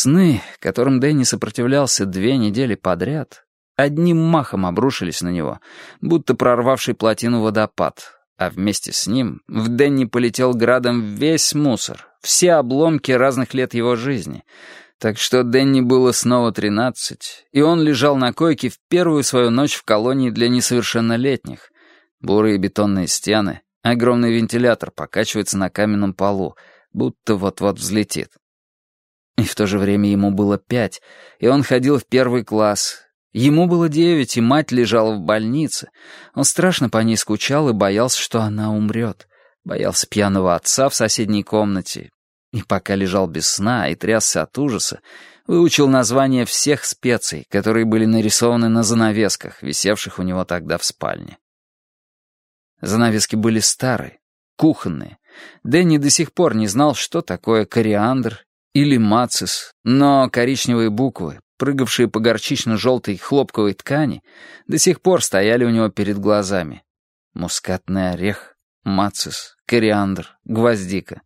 Сны, которым Дэнни сопротивлялся две недели подряд, одним махом обрушились на него, будто прорвавший плотину водопад, а вместе с ним в Дэнни полетел градом весь мусор, все обломки разных лет его жизни. Так что Дэнни было снова тринадцать, и он лежал на койке в первую свою ночь в колонии для несовершеннолетних. Бурые бетонные стены, огромный вентилятор покачивается на каменном полу, будто вот-вот взлетит. И в то же время ему было пять, и он ходил в первый класс. Ему было девять, и мать лежала в больнице. Он страшно по ней скучал и боялся, что она умрет. Боялся пьяного отца в соседней комнате. И пока лежал без сна и трясся от ужаса, выучил названия всех специй, которые были нарисованы на занавесках, висевших у него тогда в спальне. Занавески были старые, кухонные. Дэнни до сих пор не знал, что такое кориандр или мацис, но коричневые буквы, прыгавшие по горчично-желтой хлопковой ткани, до сих пор стояли у него перед глазами. Мускатный орех, мацис, кориандр, гвоздика.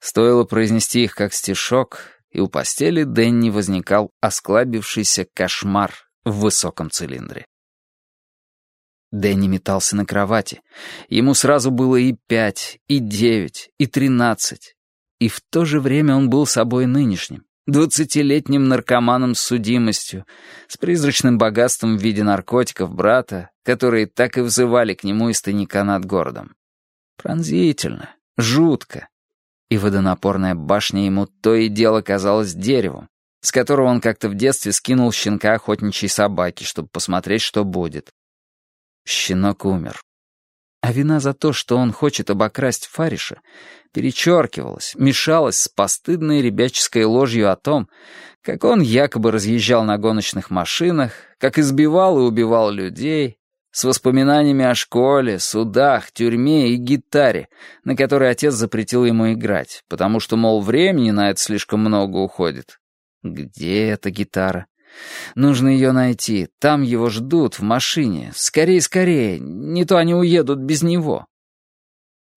Стоило произнести их как стишок, и у постели Дэнни возникал осклабившийся кошмар в высоком цилиндре. Дэнни метался на кровати. Ему сразу было и пять, и девять, и тринадцать. И в то же время он был собой нынешним, двадцатилетним наркоманом с судимостью, с призрачным богатством в виде наркотиков брата, которые так и взывали к нему из тайника над городом. Пронзительно, жутко. И водонапорная башня ему то и дело казалась деревом, с которого он как-то в детстве скинул щенка охотничьей собаки, чтобы посмотреть, что будет. Щенок умер. А вина за то, что он хочет обокрасть Фариша, перечеркивалась, мешалась с постыдной ребяческой ложью о том, как он якобы разъезжал на гоночных машинах, как избивал и убивал людей, с воспоминаниями о школе, судах, тюрьме и гитаре, на которой отец запретил ему играть, потому что, мол, времени на это слишком много уходит. Где эта гитара? Нужно ее найти. Там его ждут, в машине. Скорее, скорее. Не то они уедут без него.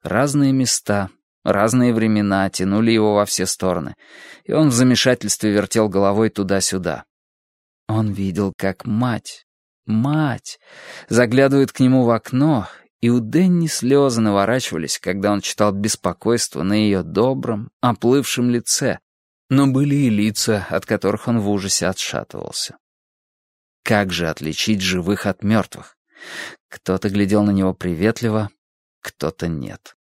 Разные места, разные времена тянули его во все стороны, и он в замешательстве вертел головой туда-сюда. Он видел, как мать, мать, заглядывает к нему в окно, и у Дэнни слезы наворачивались, когда он читал беспокойство на ее добром, оплывшем лице, но были и лица, от которых он в ужасе отшатывался. Как же отличить живых от мертвых? Кто-то глядел на него приветливо, кто-то нет.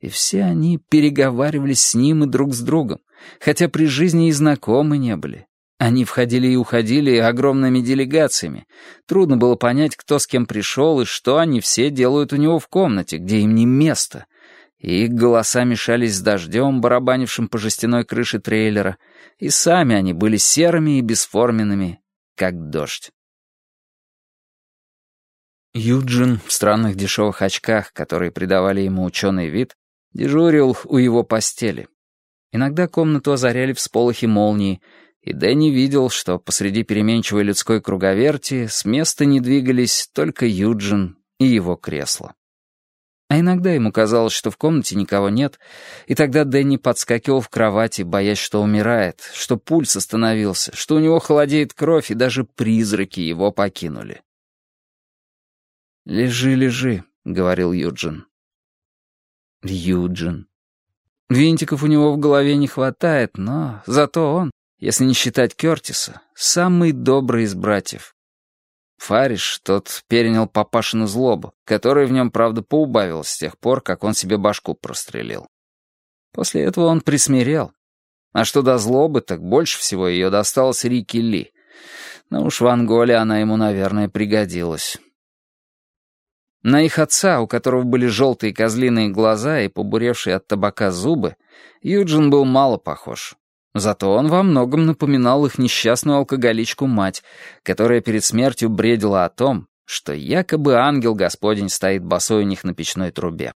И все они переговаривались с ним и друг с другом, хотя при жизни и знакомы не были. Они входили и уходили огромными делегациями. Трудно было понять, кто с кем пришел и что они все делают у него в комнате, где им не место, их голоса мешались с дождем, барабанившим по жестяной крыше трейлера, и сами они были серыми и бесформенными, как дождь. Юджин в странных дешевых очках, которые придавали ему ученый вид, дежурил у его постели. Иногда комнату озаряли всполохи молнии, и Дэнни видел, что посреди переменчивой людской круговерти с места не двигались только Юджин и его кресло. А иногда ему казалось, что в комнате никого нет, и тогда Дэнни подскакивал в кровати, боясь, что умирает, что пульс остановился, что у него холодеет кровь, и даже призраки его покинули. «Лежи, лежи», — говорил Юджин. Юджин. Винтиков у него в голове не хватает, но зато он, если не считать Кертиса, самый добрый из братьев. Фариш, тот перенял папашину злобу, которая в нем, правда, поубавилась с тех пор, как он себе башку прострелил. После этого он присмирел. А что до злобы, так больше всего ее досталось Рики Ли. Но уж в Анголе она ему, наверное, пригодилась. На их отца, у которого были желтые козлиные глаза и побуревшие от табака зубы, Юджин был мало похож. Зато он во многом напоминал их несчастную алкоголичку-мать, которая перед смертью бредила о том, что якобы ангел Господень стоит босой у них на печной трубе.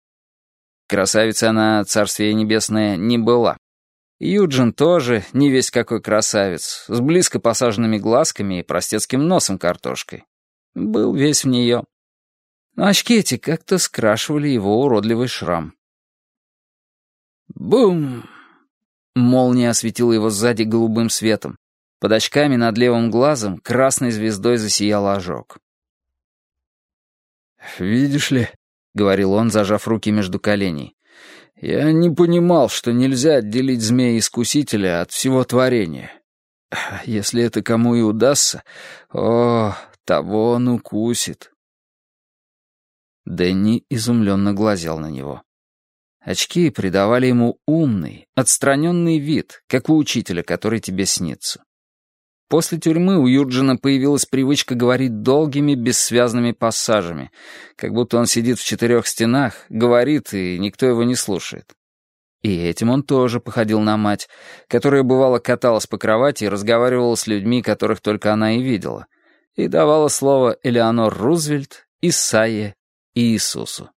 Красавица она, царствие небесное, не была. Юджин тоже, не весь какой красавец, с близко посаженными глазками и простецким носом картошкой. Был весь в нее. Но очки эти как-то скрашивали его уродливый шрам. Бум! Молния осветила его сзади голубым светом. Под очками над левым глазом красной звездой засиял ожог. «Видишь ли», — говорил он, зажав руки между коленей, — «я не понимал, что нельзя отделить змея-искусителя от всего творения. Если это кому и удастся, о, того он укусит». Дэнни изумленно глазел на него. Очки придавали ему умный, отстраненный вид, как у учителя, который тебе снится. После тюрьмы у Юджина появилась привычка говорить долгими, бессвязными пассажами, как будто он сидит в четырех стенах, говорит, и никто его не слушает. И этим он тоже походил на мать, которая бывало каталась по кровати и разговаривала с людьми, которых только она и видела, и давала слово Элеонор Рузвельт, Исаие и Иисусу.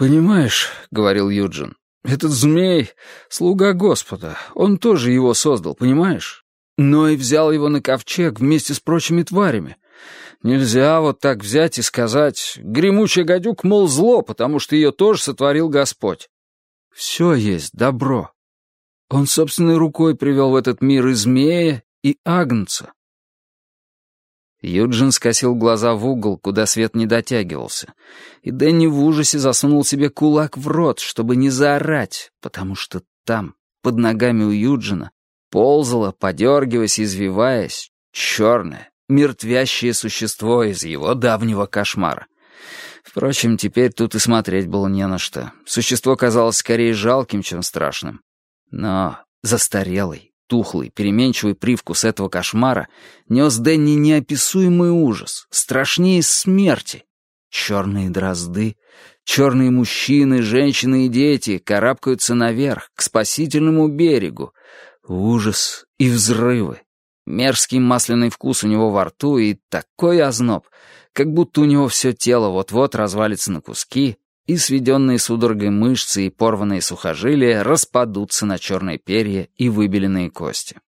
«Понимаешь», — говорил Юджин, — «этот змей — слуга Господа, он тоже его создал, понимаешь? но и взял его на ковчег вместе с прочими тварями. Нельзя вот так взять и сказать, гремучая гадюк, мол, зло, потому что ее тоже сотворил Господь. Все есть добро. Он собственной рукой привел в этот мир и змея, и агнца. Юджин скосил глаза в угол, куда свет не дотягивался, и Дэнни в ужасе засунул себе кулак в рот, чтобы не заорать, потому что там, под ногами у Юджина, ползало, подергиваясь, извиваясь, черное, мертвящее существо из его давнего кошмара. Впрочем, теперь тут и смотреть было не на что. Существо казалось скорее жалким, чем страшным. Но застарелый, тухлый, переменчивый привкус этого кошмара нес Дэнни неописуемый ужас, страшнее смерти. Черные дрозды, черные мужчины, женщины и дети карабкаются наверх, к спасительному берегу, Ужас и взрывы. Мерзкий масляный вкус у него во рту и такой озноб, как будто у него все тело вот-вот развалится на куски, и сведенные судорогой мышцы и порванные сухожилия распадутся на черные перья и выбеленные кости.